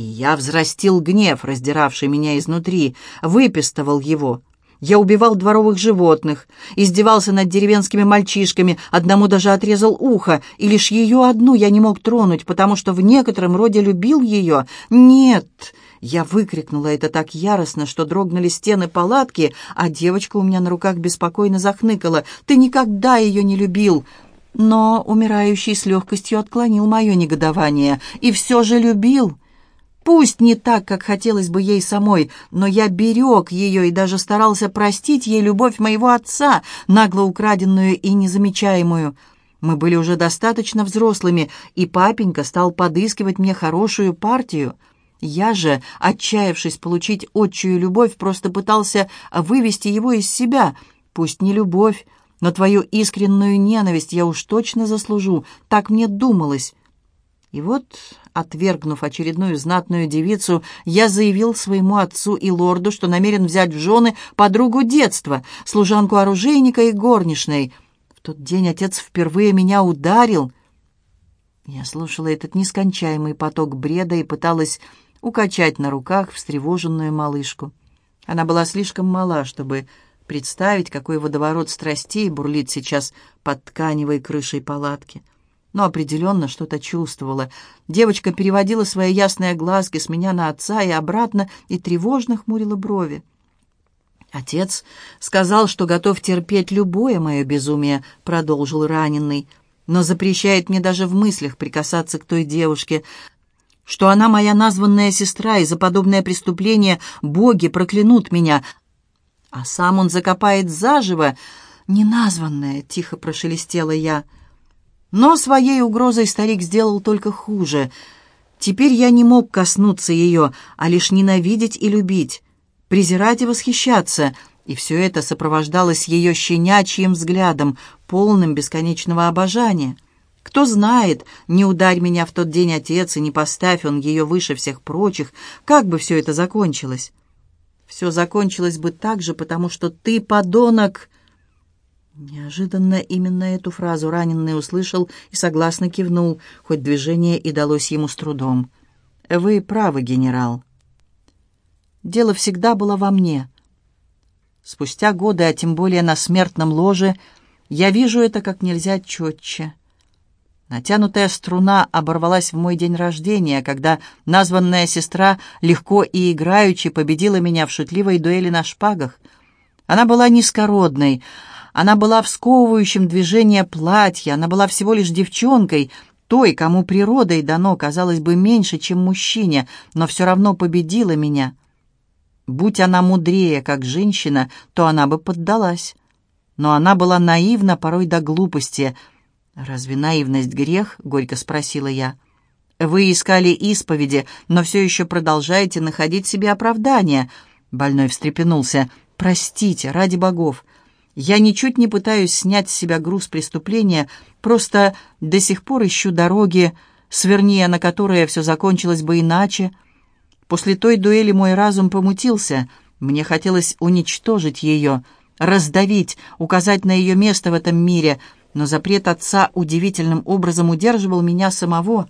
И я взрастил гнев, раздиравший меня изнутри, выпистывал его. Я убивал дворовых животных, издевался над деревенскими мальчишками, одному даже отрезал ухо, и лишь ее одну я не мог тронуть, потому что в некотором роде любил ее. Нет, я выкрикнула это так яростно, что дрогнули стены палатки, а девочка у меня на руках беспокойно захныкала. «Ты никогда ее не любил!» Но умирающий с легкостью отклонил мое негодование. «И все же любил!» Пусть не так, как хотелось бы ей самой, но я берег ее и даже старался простить ей любовь моего отца, нагло украденную и незамечаемую. Мы были уже достаточно взрослыми, и папенька стал подыскивать мне хорошую партию — я же, отчаявшись получить отчую любовь, просто пытался вывести его из себя. Пусть не любовь, но твою искреннюю ненависть я уж точно заслужу. Так мне думалось. И вот, отвергнув очередную знатную девицу, я заявил своему отцу и лорду, что намерен взять в жены подругу детства, служанку оружейника и горничной. В тот день отец впервые меня ударил. Я слушала этот нескончаемый поток бреда и пыталась укачать на руках встревоженную малышку. Она была слишком мала, чтобы представить, какой водоворот страстей бурлит сейчас под тканевой крышей палатки. Но определенно что-то чувствовала. Девочка переводила свои ясные глазки с меня на отца и обратно, и тревожно хмурила брови. «Отец сказал, что готов терпеть любое мое безумие», — продолжил раненый, «но запрещает мне даже в мыслях прикасаться к той девушке, что она моя названная сестра, и за подобное преступление боги проклянут меня, а сам он закопает заживо, неназванное, тихо прошелестела я. Но своей угрозой старик сделал только хуже. Теперь я не мог коснуться ее, а лишь ненавидеть и любить, презирать и восхищаться, и все это сопровождалось ее щенячьим взглядом, полным бесконечного обожания. Кто знает, не ударь меня в тот день отец, и не поставь он ее выше всех прочих, как бы все это закончилось? Все закончилось бы так же, потому что ты, подонок...» Неожиданно именно эту фразу раненый услышал и согласно кивнул, хоть движение и далось ему с трудом. «Вы правы, генерал. Дело всегда было во мне. Спустя годы, а тем более на смертном ложе, я вижу это как нельзя четче». Натянутая струна оборвалась в мой день рождения, когда названная сестра легко и играючи победила меня в шутливой дуэли на шпагах. Она была низкородной, она была в сковывающем движении платья, она была всего лишь девчонкой, той, кому природой дано, казалось бы, меньше, чем мужчине, но все равно победила меня. Будь она мудрее, как женщина, то она бы поддалась. Но она была наивна порой до глупости — «Разве наивность грех?» — горько спросила я. «Вы искали исповеди, но все еще продолжаете находить себе оправдания». Больной встрепенулся. «Простите, ради богов. Я ничуть не пытаюсь снять с себя груз преступления, просто до сих пор ищу дороги, сверни на которые все закончилось бы иначе. После той дуэли мой разум помутился. Мне хотелось уничтожить ее, раздавить, указать на ее место в этом мире — но запрет отца удивительным образом удерживал меня самого.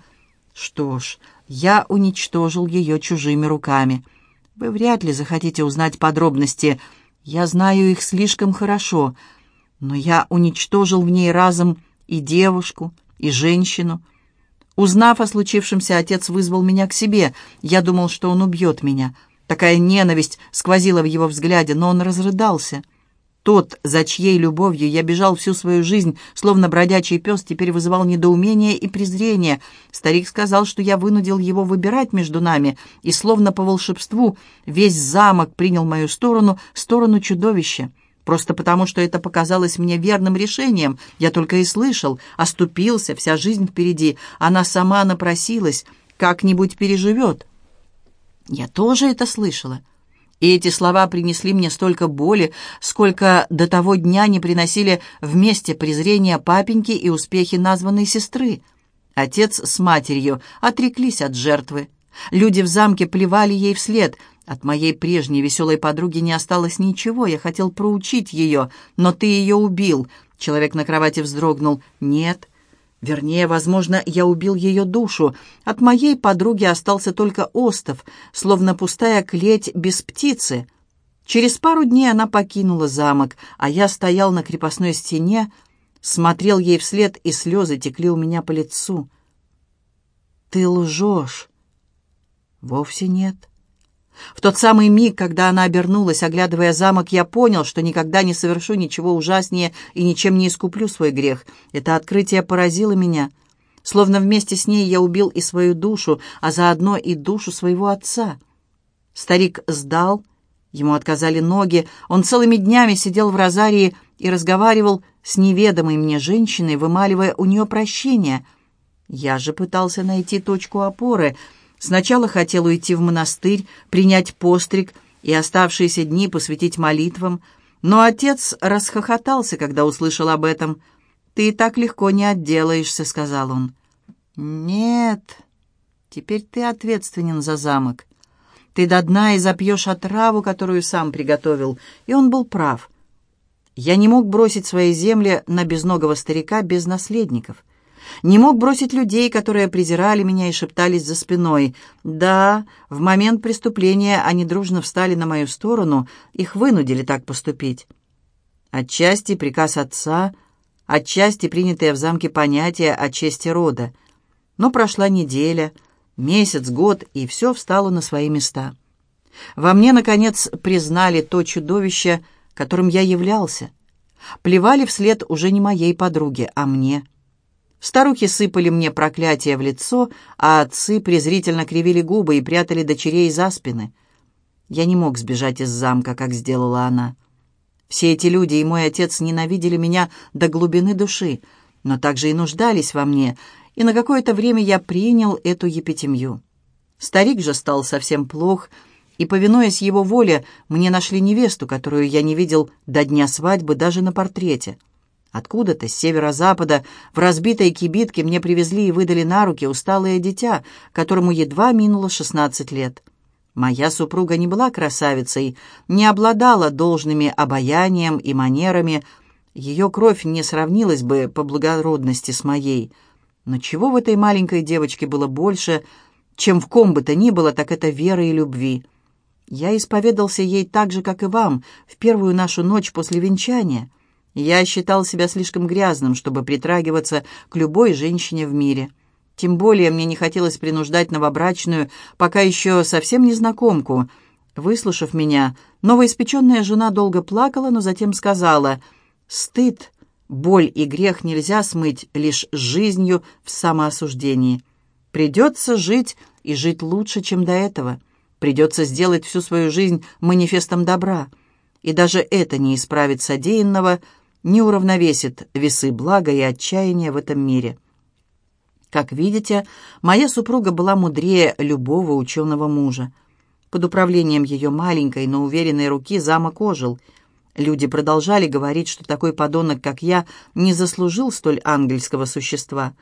Что ж, я уничтожил ее чужими руками. Вы вряд ли захотите узнать подробности. Я знаю их слишком хорошо. Но я уничтожил в ней разом и девушку, и женщину. Узнав о случившемся, отец вызвал меня к себе. Я думал, что он убьет меня. Такая ненависть сквозила в его взгляде, но он разрыдался. Тот, за чьей любовью я бежал всю свою жизнь, словно бродячий пес, теперь вызывал недоумение и презрение. Старик сказал, что я вынудил его выбирать между нами, и словно по волшебству весь замок принял мою сторону, сторону чудовища. Просто потому, что это показалось мне верным решением, я только и слышал, оступился, вся жизнь впереди, она сама напросилась, как-нибудь переживет. Я тоже это слышала. И эти слова принесли мне столько боли, сколько до того дня не приносили вместе презрения папеньки и успехи названной сестры. Отец с матерью отреклись от жертвы. Люди в замке плевали ей вслед. От моей прежней веселой подруги не осталось ничего. Я хотел проучить ее, но ты ее убил. Человек на кровати вздрогнул. Нет, Вернее, возможно, я убил ее душу. От моей подруги остался только остов, словно пустая клеть без птицы. Через пару дней она покинула замок, а я стоял на крепостной стене, смотрел ей вслед, и слезы текли у меня по лицу. «Ты лжешь!» «Вовсе нет. В тот самый миг, когда она обернулась, оглядывая замок, я понял, что никогда не совершу ничего ужаснее и ничем не искуплю свой грех. Это открытие поразило меня. Словно вместе с ней я убил и свою душу, а заодно и душу своего отца. Старик сдал, ему отказали ноги, он целыми днями сидел в розарии и разговаривал с неведомой мне женщиной, вымаливая у нее прощение. Я же пытался найти точку опоры — Сначала хотел уйти в монастырь, принять постриг и оставшиеся дни посвятить молитвам, но отец расхохотался, когда услышал об этом. «Ты и так легко не отделаешься», — сказал он. «Нет, теперь ты ответственен за замок. Ты до дна и запьешь отраву, которую сам приготовил». И он был прав. Я не мог бросить свои земли на безногого старика без наследников. Не мог бросить людей, которые презирали меня и шептались за спиной. Да, в момент преступления они дружно встали на мою сторону, их вынудили так поступить. Отчасти приказ отца, отчасти принятые в замке понятия о чести рода. Но прошла неделя, месяц, год, и все встало на свои места. Во мне, наконец, признали то чудовище, которым я являлся. Плевали вслед уже не моей подруге, а мне — Старухи сыпали мне проклятия в лицо, а отцы презрительно кривили губы и прятали дочерей за спины. Я не мог сбежать из замка, как сделала она. Все эти люди и мой отец ненавидели меня до глубины души, но также и нуждались во мне, и на какое-то время я принял эту епитемью. Старик же стал совсем плох, и, повинуясь его воле, мне нашли невесту, которую я не видел до дня свадьбы даже на портрете — Откуда-то, с северо-запада, в разбитой кибитке мне привезли и выдали на руки усталое дитя, которому едва минуло шестнадцать лет. Моя супруга не была красавицей, не обладала должными обаянием и манерами, ее кровь не сравнилась бы по благородности с моей. Но чего в этой маленькой девочке было больше, чем в ком бы то ни было, так это веры и любви. Я исповедался ей так же, как и вам, в первую нашу ночь после венчания — я считал себя слишком грязным, чтобы притрагиваться к любой женщине в мире. Тем более мне не хотелось принуждать новобрачную, пока еще совсем незнакомку. Выслушав меня, новоиспеченная жена долго плакала, но затем сказала, «Стыд, боль и грех нельзя смыть лишь жизнью в самоосуждении. Придется жить и жить лучше, чем до этого. Придется сделать всю свою жизнь манифестом добра. И даже это не исправит содеянного – не уравновесит весы блага и отчаяния в этом мире. Как видите, моя супруга была мудрее любого ученого мужа. Под управлением ее маленькой, но уверенной руки замок ожил. Люди продолжали говорить, что такой подонок, как я, не заслужил столь ангельского существа.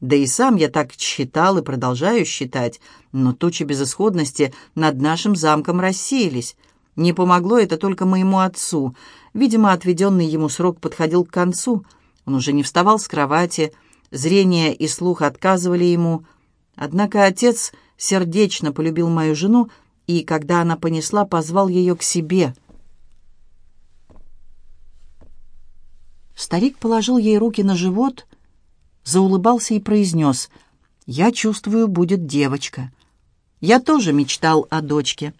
Да и сам я так считал и продолжаю считать, но тучи безысходности над нашим замком рассеялись. Не помогло это только моему отцу. Видимо, отведенный ему срок подходил к концу. Он уже не вставал с кровати, зрение и слух отказывали ему. Однако отец сердечно полюбил мою жену, и, когда она понесла, позвал ее к себе. Старик положил ей руки на живот, заулыбался и произнес, «Я чувствую, будет девочка». Я тоже мечтал о дочке.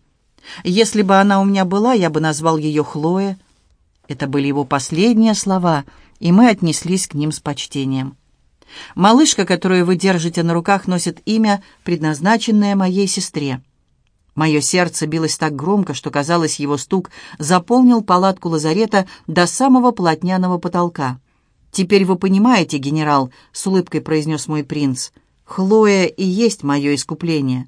Если бы она у меня была, я бы назвал ее Хлоя. Это были его последние слова, и мы отнеслись к ним с почтением. Малышка, которую вы держите на руках, носит имя, предназначенное моей сестре. Мое сердце билось так громко, что, казалось, его стук заполнил палатку лазарета до самого полотняного потолка. «Теперь вы понимаете, генерал», — с улыбкой произнес мой принц, — «Хлоя и есть мое искупление».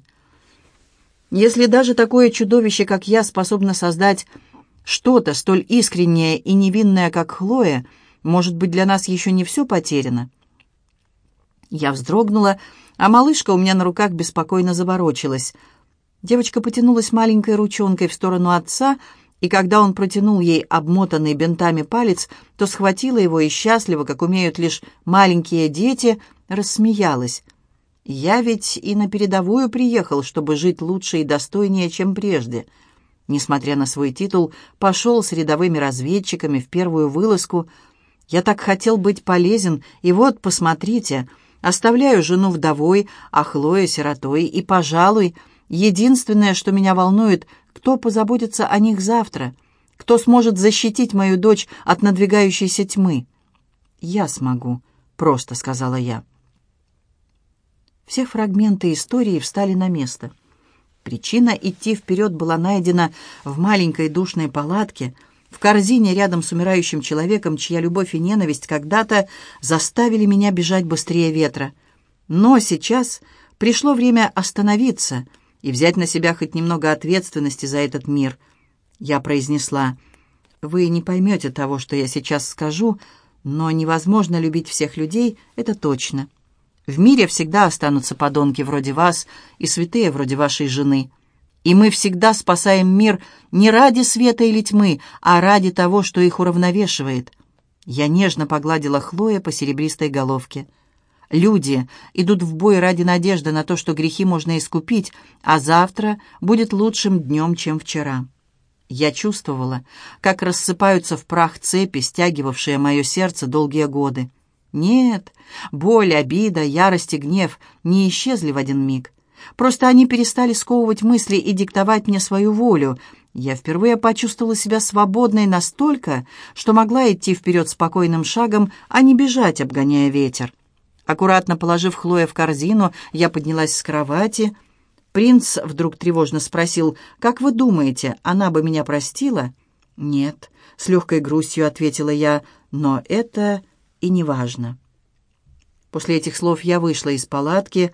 Если даже такое чудовище, как я, способно создать что-то столь искреннее и невинное, как Хлоя, может быть, для нас еще не все потеряно. Я вздрогнула, а малышка у меня на руках беспокойно заворочилась. Девочка потянулась маленькой ручонкой в сторону отца, И когда он протянул ей обмотанный бинтами палец, то схватила его и счастливо, как умеют лишь маленькие дети, рассмеялась. «Я ведь и на передовую приехал, чтобы жить лучше и достойнее, чем прежде». Несмотря на свой титул, пошел с рядовыми разведчиками в первую вылазку. Я так хотел быть полезен, и вот, посмотрите, оставляю жену вдовой, а Хлоя сиротой, и, пожалуй, единственное, что меня волнует — кто позаботится о них завтра? Кто сможет защитить мою дочь от надвигающейся тьмы? «Я смогу», — просто сказала я. Все фрагменты истории встали на место. Причина идти вперед была найдена в маленькой душной палатке, в корзине рядом с умирающим человеком, чья любовь и ненависть когда-то заставили меня бежать быстрее ветра. Но сейчас пришло время остановиться — и взять на себя хоть немного ответственности за этот мир. Я произнесла, «Вы не поймете того, что я сейчас скажу, но невозможно любить всех людей, это точно. В мире всегда останутся подонки вроде вас и святые вроде вашей жены. И мы всегда спасаем мир не ради света или тьмы, а ради того, что их уравновешивает». Я нежно погладила Хлоя по серебристой головке. Люди идут в бой ради надежды на то, что грехи можно искупить, а завтра будет лучшим днем, чем вчера. Я чувствовала, как рассыпаются в прах цепи, стягивавшие мое сердце долгие годы. Нет, боль, обида, ярость и гнев не исчезли в один миг. Просто они перестали сковывать мысли и диктовать мне свою волю. Я впервые почувствовала себя свободной настолько, что могла идти вперед спокойным шагом, а не бежать, обгоняя ветер. Аккуратно положив Хлоя в корзину, я поднялась с кровати. Принц вдруг тревожно спросил, «Как вы думаете, она бы меня простила?» «Нет», — с легкой грустью ответила я, «но это и не важно». После этих слов я вышла из палатки.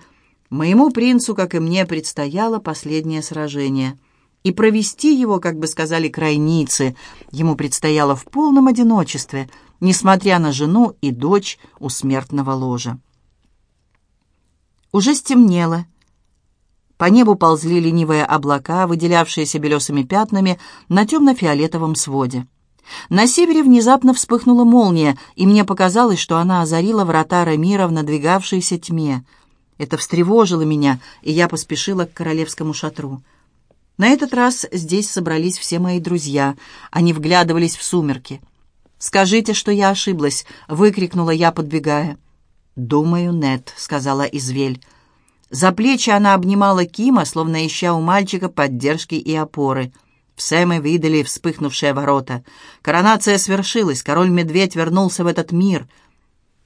Моему принцу, как и мне, предстояло последнее сражение. И провести его, как бы сказали крайницы, ему предстояло в полном одиночестве, несмотря на жену и дочь у смертного ложа. Уже стемнело. По небу ползли ленивые облака, выделявшиеся белесыми пятнами на темно-фиолетовом своде. На севере внезапно вспыхнула молния, и мне показалось, что она озарила врата Рамира в надвигавшейся тьме. Это встревожило меня, и я поспешила к королевскому шатру. На этот раз здесь собрались все мои друзья. Они вглядывались в сумерки. «Скажите, что я ошиблась!» — выкрикнула я, подбегая. «Думаю, нет», — сказала Извель. За плечи она обнимала Кима, словно ища у мальчика поддержки и опоры. В Сэме видели вспыхнувшие ворота. Коронация свершилась, король-медведь вернулся в этот мир.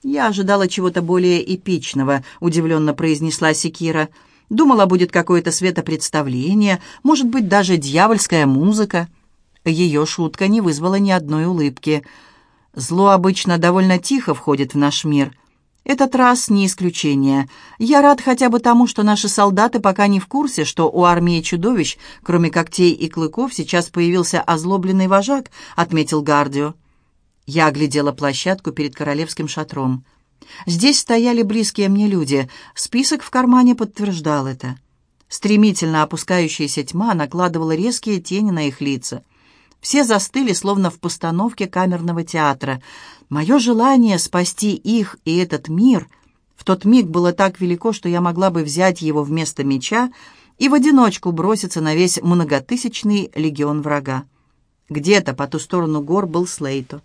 «Я ожидала чего-то более эпичного», — удивленно произнесла Секира. «Думала, будет какое-то светопредставление, может быть, даже дьявольская музыка». Ее шутка не вызвала ни одной улыбки. «Зло обычно довольно тихо входит в наш мир». Этот раз не исключение. Я рад хотя бы тому, что наши солдаты пока не в курсе, что у армии чудовищ, кроме когтей и клыков, сейчас появился озлобленный вожак, отметил Гардио. Я оглядела площадку перед королевским шатром. Здесь стояли близкие мне люди. Список в кармане подтверждал это. Стремительно опускающаяся тьма накладывала резкие тени на их лица. Все застыли, словно в постановке камерного театра. Мое желание спасти их и этот мир в тот миг было так велико, что я могла бы взять его вместо меча и в одиночку броситься на весь многотысячный легион врага. Где-то по ту сторону гор был Слейто.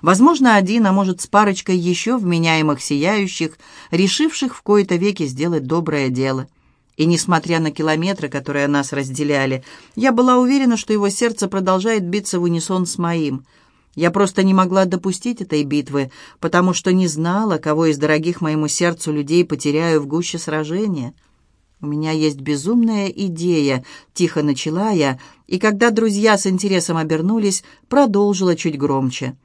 Возможно, один, а может, с парочкой еще вменяемых сияющих, решивших в кои-то веки сделать доброе дело. И несмотря на километры, которые нас разделяли, я была уверена, что его сердце продолжает биться в унисон с моим. Я просто не могла допустить этой битвы, потому что не знала, кого из дорогих моему сердцу людей потеряю в гуще сражения. «У меня есть безумная идея», — тихо начала я, и когда друзья с интересом обернулись, продолжила чуть громче.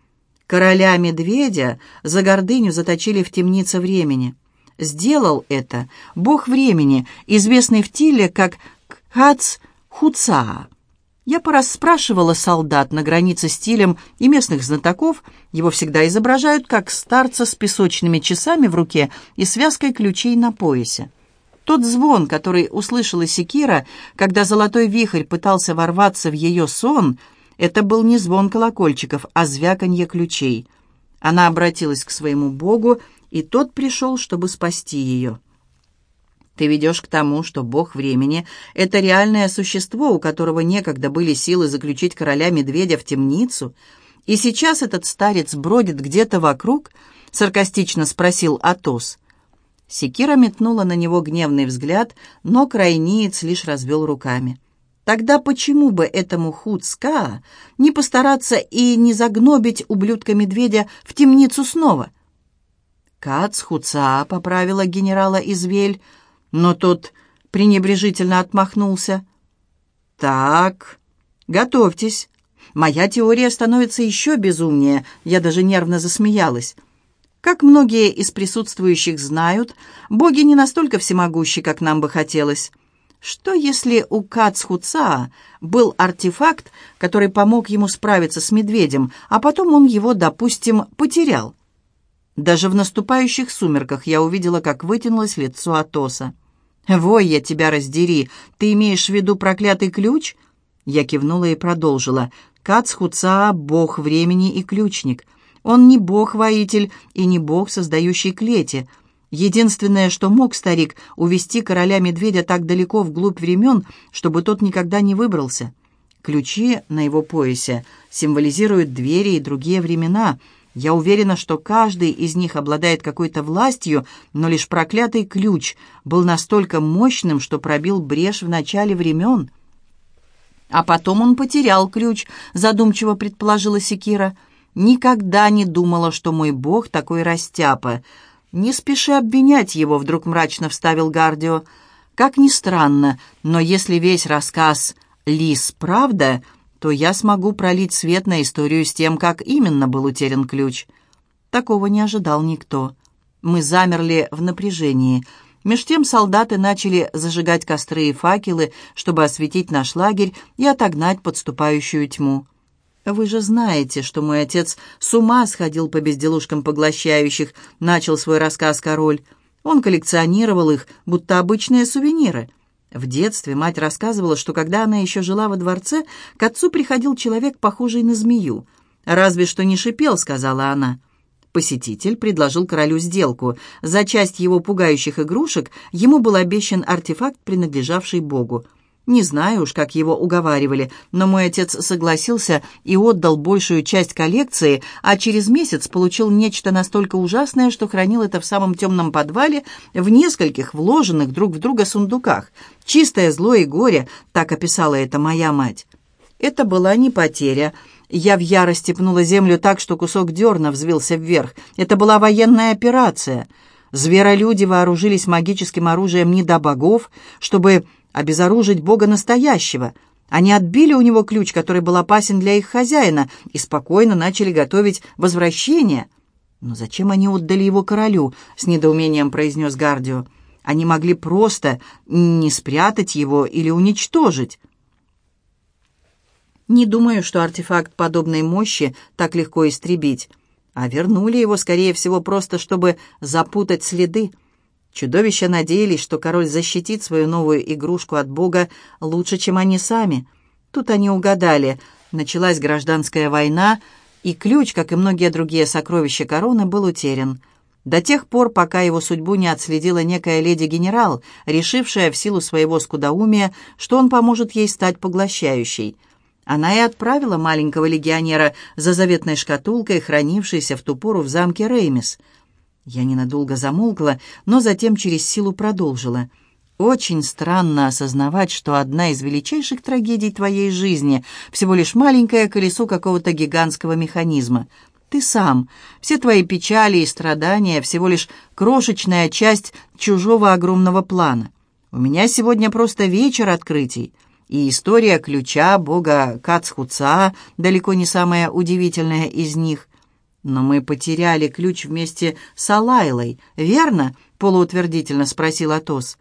«Короля-медведя за гордыню заточили в темнице времени». Сделал это бог времени, известный в Тиле как Хац Хуцаа. Я порасспрашивала солдат на границе стилем и местных знатоков. Его всегда изображают как старца с песочными часами в руке и связкой ключей на поясе. Тот звон, который услышала Секира, когда золотой вихрь пытался ворваться в ее сон, Это был не звон колокольчиков, а звяканье ключей. Она обратилась к своему Богу, и тот пришел, чтобы спасти ее. Ты ведешь к тому, что Бог времени — это реальное существо, у которого некогда были силы заключить короля-медведя в темницу, и сейчас этот старец бродит где-то вокруг —— саркастично спросил Атос. Секира метнула на него гневный взгляд, но крайниец лишь развел руками. Тогда почему бы этому Хуцка не постараться и не загнобить ублюдка-медведя в темницу снова? «Кац Хуца», — поправила генерала Извель, но тот пренебрежительно отмахнулся. «Так, готовьтесь. Моя теория становится еще безумнее». Я даже нервно засмеялась. Как многие из присутствующих знают, боги не настолько всемогущи, как нам бы хотелось. Что если у Кацхуца был артефакт, который помог ему справиться с медведем, а потом он его, допустим, потерял? Даже в наступающих сумерках я увидела, как вытянулось лицо Атоса. «Вой, я тебя раздери! Ты имеешь в виду проклятый ключ?» Я кивнула и продолжила. «Кацхуца — бог времени и ключник. Он не бог-воитель и не бог, создающий клети. Единственное, что мог старик, увести короля-медведя так далеко вглубь времен, чтобы тот никогда не выбрался. Ключи на его поясе символизируют двери и другие времена. Я уверена, что каждый из них обладает какой-то властью, но лишь проклятый ключ был настолько мощным, что пробил брешь в начале времен. А потом он потерял ключ, задумчиво предположила Секира — Никогда не думала, что мой бог такой растяпа. Не спеши обвинять его, вдруг мрачно вставил Гардио. Как ни странно, но если весь рассказ «Лис» правда, то я смогу пролить свет на историю с тем, как именно был утерян ключ. Такого не ожидал никто. Мы замерли в напряжении. Меж тем солдаты начали зажигать костры и факелы, чтобы осветить наш лагерь и отогнать подступающую тьму. «Вы же знаете, что мой отец с ума сходил по безделушкам поглощающих», — начал свой рассказ король. Он коллекционировал их, будто обычные сувениры. В детстве мать рассказывала, что когда она еще жила во дворце, к отцу приходил человек, похожий на змею. «Разве что не шипел», — сказала она. Посетитель предложил королю сделку. За часть его пугающих игрушек ему был обещан артефакт, принадлежавший Богу. Не знаю уж, как его уговаривали, но мой отец согласился и отдал большую часть коллекции, а через месяц получил нечто настолько ужасное, что хранил это в самом темном подвале в нескольких вложенных друг в друга сундуках. «Чистое зло и горе», — так описала это моя мать. Это была не потеря. Я в ярости пнула землю так, что кусок дерна взвился вверх. Это была военная операция. Зверолюди вооружились магическим оружием не до богов, чтобы обезоружить Бога настоящего. Они отбили у него ключ, который был опасен для их хозяина, и спокойно начали готовить возвращение. «Но зачем они отдали его королю?» — с недоумением произнес Гардио. «Они могли просто не спрятать его или уничтожить». Не думаю, что артефакт подобной мощи так легко истребить. А вернули его, скорее всего, просто чтобы запутать следы. Чудовища надеялись, что король защитит свою новую игрушку от бога лучше, чем они сами. Тут они угадали. Началась гражданская война, и ключ, как и многие другие сокровища короны, был утерян. До тех пор, пока его судьбу не отследила некая леди-генерал, решившая в силу своего скудоумия, что он поможет ей стать поглощающей. Она и отправила маленького легионера за заветной шкатулкой, хранившейся в ту пору в замке Реймис — я ненадолго замолкла, но затем через силу продолжила. «Очень странно осознавать, что одна из величайших трагедий твоей жизни — всего лишь маленькое колесо какого-то гигантского механизма. Ты сам, все твои печали и страдания — всего лишь крошечная часть чужого огромного плана. У меня сегодня просто вечер открытий». И история ключа бога Кацхуца далеко не самая удивительная из них. «Но мы потеряли ключ вместе с Алайлой, верно?» — полуутвердительно спросил Атос.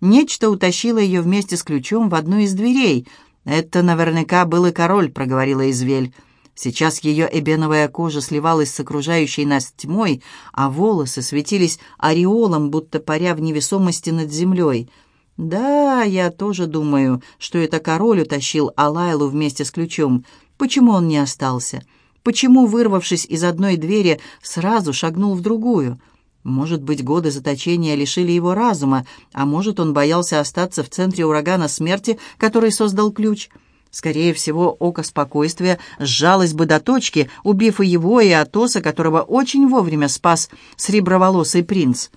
«Нечто утащило ее вместе с ключом в одну из дверей. Это наверняка был и король», — проговорила Извель. Сейчас ее эбеновая кожа сливалась с окружающей нас тьмой, а волосы светились ореолом, будто паря в невесомости над землей. «Да, я тоже думаю, что это король утащил Алайлу вместе с ключом. Почему он не остался? Почему, вырвавшись из одной двери, сразу шагнул в другую? Может быть, годы заточения лишили его разума, а может, он боялся остаться в центре урагана смерти, который создал ключ. Скорее всего, око спокойствия сжалось бы до точки, убив и его, и Атоса, которого очень вовремя спас среброволосый принц.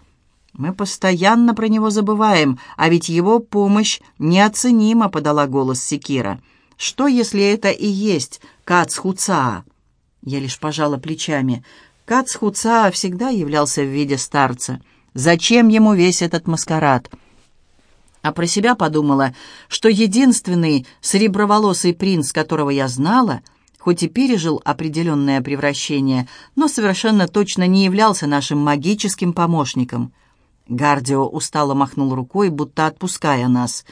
«Мы постоянно про него забываем, а ведь его помощь неоценима», — подала голос Секира. «Что, если это и есть Кацхуцаа?» Я лишь пожала плечами. Кац всегда являлся в виде старца. Зачем ему весь этот маскарад? А про себя подумала, что единственный сереброволосый принц, которого я знала, хоть и пережил определенное превращение, но совершенно точно не являлся нашим магическим помощником. Гардио устало махнул рукой, будто отпуская нас.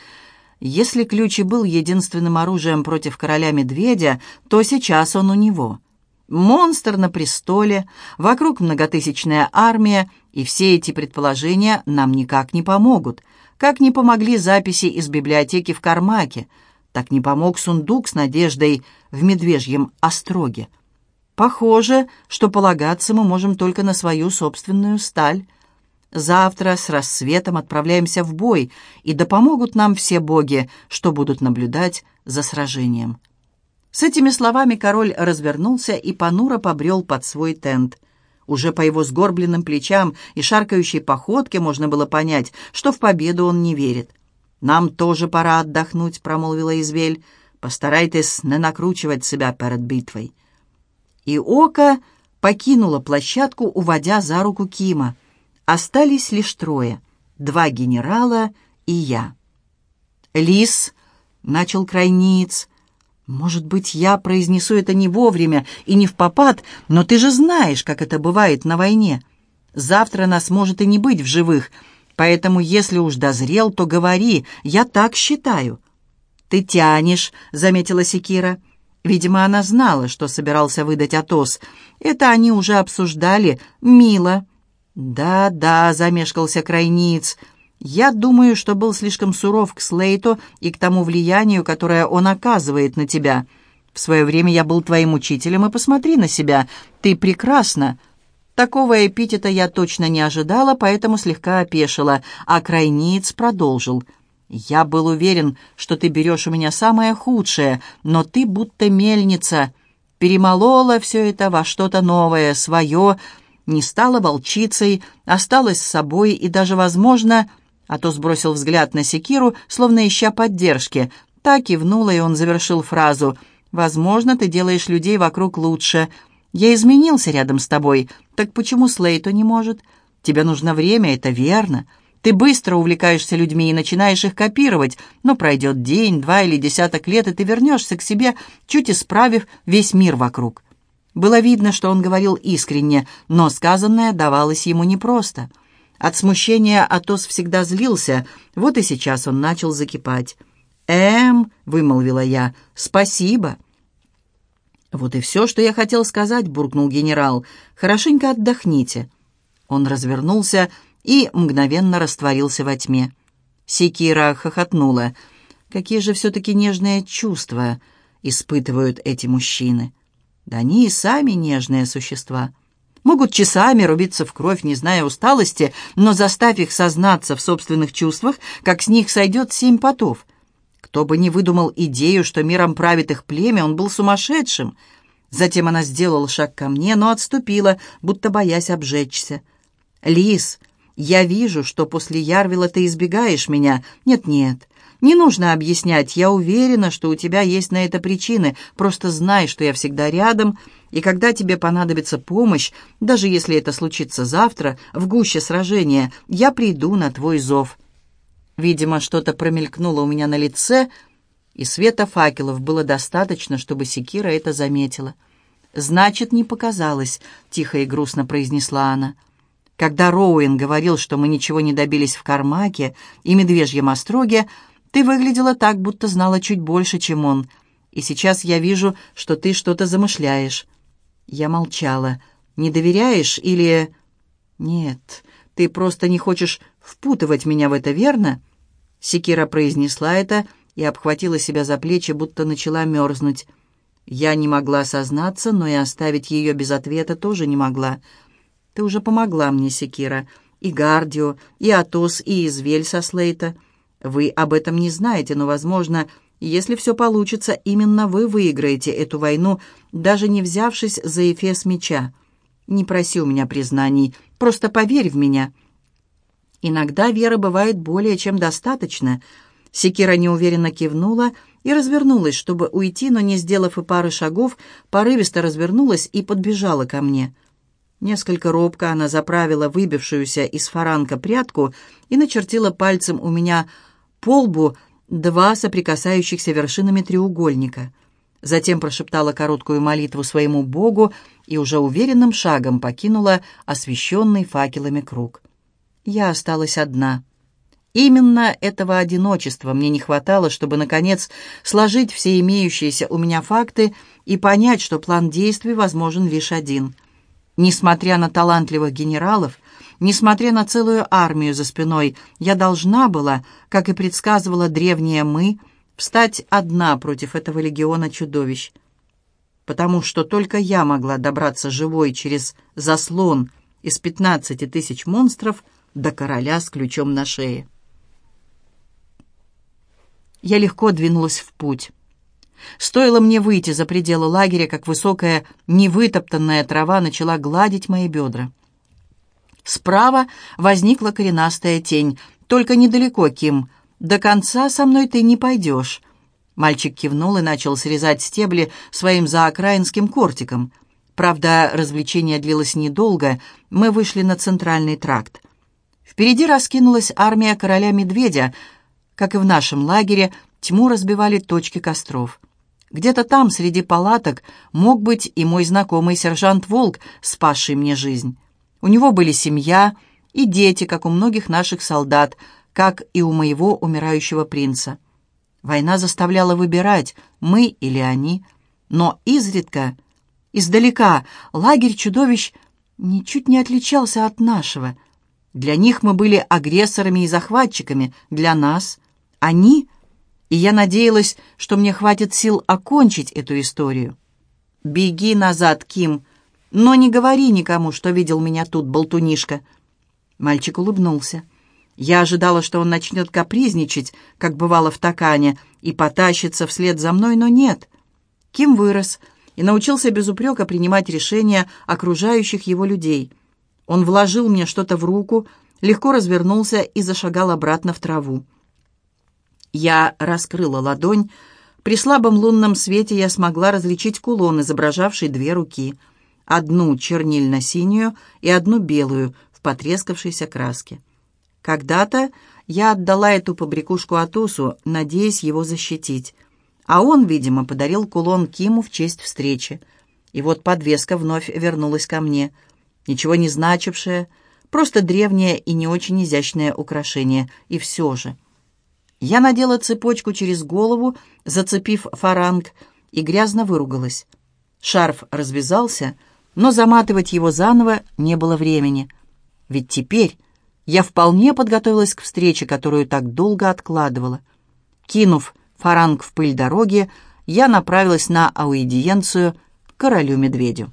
Если ключ и был единственным оружием против короля-медведя, то сейчас он у него — Монстр на престоле, вокруг многотысячная армия, и все эти предположения нам никак не помогут. Как не помогли записи из библиотеки в Кармаке, так не помог сундук с надеждой в медвежьем остроге. Похоже, что полагаться мы можем только на свою собственную сталь. Завтра с рассветом отправляемся в бой, и да помогут нам все боги, что будут наблюдать за сражением. С этими словами король развернулся и понуро побрел под свой тент. Уже по его сгорбленным плечам и шаркающей походке можно было понять, что в победу он не верит. «Нам тоже пора отдохнуть», — промолвила Извель. «Постарайтесь не накручивать себя перед битвой». И Ока покинула площадку, уводя за руку Кима. Остались лишь трое — два генерала и я. «Лис», — начал крайниц, «Может быть, я произнесу это не вовремя и не в попад, но ты же знаешь, как это бывает на войне. Завтра нас может и не быть в живых, поэтому если уж дозрел, то говори, я так считаю». «Ты тянешь», — заметила Секира. Видимо, она знала, что собирался выдать Атос. Это они уже обсуждали. Мило. «Да-да», — замешкался Крайниц, — я думаю, что был слишком суров к Слейту и к тому влиянию, которое он оказывает на тебя. В свое время я был твоим учителем, и посмотри на себя. Ты прекрасна». Такого эпитета я точно не ожидала, поэтому слегка опешила, а Крайниц продолжил. «Я был уверен, что ты берешь у меня самое худшее, но ты будто мельница. Перемолола все это во что-то новое, свое, не стала волчицей, осталась с собой и даже, возможно, Атос бросил взгляд на Секиру, словно ища поддержки. Так кивнула, и он завершил фразу. «Возможно, ты делаешь людей вокруг лучше. Я изменился рядом с тобой. Так почему Слейту не может? Тебе нужно время, это верно. Ты быстро увлекаешься людьми и начинаешь их копировать, но пройдет день, два или десяток лет, и ты вернешься к себе, чуть исправив весь мир вокруг». Было видно, что он говорил искренне, но сказанное давалось ему непросто. От смущения Атос всегда злился, вот и сейчас он начал закипать. «Эм», — вымолвила я, — «спасибо». «Вот и все, что я хотел сказать», — буркнул генерал. «Хорошенько отдохните». Он развернулся и мгновенно растворился во тьме. Секира хохотнула. «Какие же все-таки нежные чувства испытывают эти мужчины?» «Да они и сами нежные существа». Могут часами рубиться в кровь, не зная усталости, но заставь их сознаться в собственных чувствах, как с них сойдет семь потов. Кто бы ни выдумал идею, что миром правит их племя, он был сумасшедшим. Затем она сделала шаг ко мне, но отступила, будто боясь обжечься. «Лис, я вижу, что после Ярвила ты избегаешь меня. Нет-нет, не нужно объяснять, я уверена, что у тебя есть на это причины. Просто знай, что я всегда рядом, и когда тебе понадобится помощь, даже если это случится завтра, в гуще сражения, я приду на твой зов». Видимо, что-то промелькнуло у меня на лице, и света факелов было достаточно, чтобы Секира это заметила. «Значит, не показалось», — тихо и грустно произнесла она. «Когда Роуэн говорил, что мы ничего не добились в Кармаке и Медвежьем остроге, ты выглядела так, будто знала чуть больше, чем он. И сейчас я вижу, что ты что-то замышляешь». Я молчала. «Не доверяешь или...» «Нет, ты просто не хочешь впутывать меня в это, верно?» Секира произнесла это и обхватила себя за плечи, будто начала мерзнуть. Я не могла сознаться, но и оставить ее без ответа тоже не могла. «Ты уже помогла мне, Секира, и Гардио, и Атос, и Извель со Слейта. Вы об этом не знаете, но, возможно, если все получится, именно вы выиграете эту войну, даже не взявшись за эфес меча. Не проси у меня признаний, просто поверь в меня». Иногда веры бывает более чем достаточно. Секира неуверенно кивнула и развернулась, чтобы уйти, но, не сделав и пары шагов, порывисто развернулась и подбежала ко мне. Несколько робко она заправила выбившуюся из фаранка прядку и начертила пальцем у меня по лбу два соприкасающихся вершинами треугольника. Затем прошептала короткую молитву своему Богу и уже уверенным шагом покинула освещенный факелами круг. Я осталась одна. Именно этого одиночества мне не хватало, чтобы, наконец, сложить все имеющиеся у меня факты и понять, что план действий возможен лишь один. Несмотря на талантливых генералов, несмотря на целую армию за спиной, я должна была, как и предсказывала древняя «мы», встать одна против этого легиона чудовищ. Потому что только я могла добраться живой через заслон из пятнадцати тысяч монстров — до короля с ключом на шее. Я легко двинулась в путь. Стоило мне выйти за пределы лагеря, как высокая, невытоптанная трава начала гладить мои бедра. Справа возникла коренастая тень. «Только недалеко, Ким. До конца со мной ты не пойдешь». Мальчик кивнул и начал срезать стебли своим заокраинским кортиком. Правда, развлечение длилось недолго. Мы вышли на центральный тракт. Впереди раскинулась армия короля-медведя. Как и в нашем лагере, тьму разбивали точки костров. Где-то там, среди палаток, мог быть и мой знакомый сержант Волк, спасший мне жизнь. У него были семья и дети, как у многих наших солдат, как и у моего умирающего принца. Война заставляла выбирать, мы или они. Но изредка, издалека, лагерь чудовищ ничуть не отличался от нашего — для них мы были агрессорами и захватчиками, для нас — они, и я надеялась, что мне хватит сил окончить эту историю. «Беги назад, Ким, но не говори никому, что видел меня тут, болтунишка». Мальчик улыбнулся. Я ожидала, что он начнет капризничать, как бывало в Такане, и потащится вслед за мной, но нет. Ким вырос и научился без упрека принимать решения окружающих его людей — он вложил мне что-то в руку, легко развернулся и зашагал обратно в траву. Я раскрыла ладонь. При слабом лунном свете я смогла различить кулон, изображавший две руки. Одну чернильно-синюю и одну белую в потрескавшейся краске. Когда-то я отдала эту побрякушку Атосу, надеясь его защитить. А он, видимо, подарил кулон Киму в честь встречи. И вот подвеска вновь вернулась ко мне — ничего не значившее, просто древнее и не очень изящное украшение. И все же. Я надела цепочку через голову, зацепив фаранг, и грязно выругалась. Шарф развязался, но заматывать его заново не было времени. Ведь теперь я вполне подготовилась к встрече, которую так долго откладывала. Кинув фаранг в пыль дороги, я направилась на аудиенцию к королю-медведю.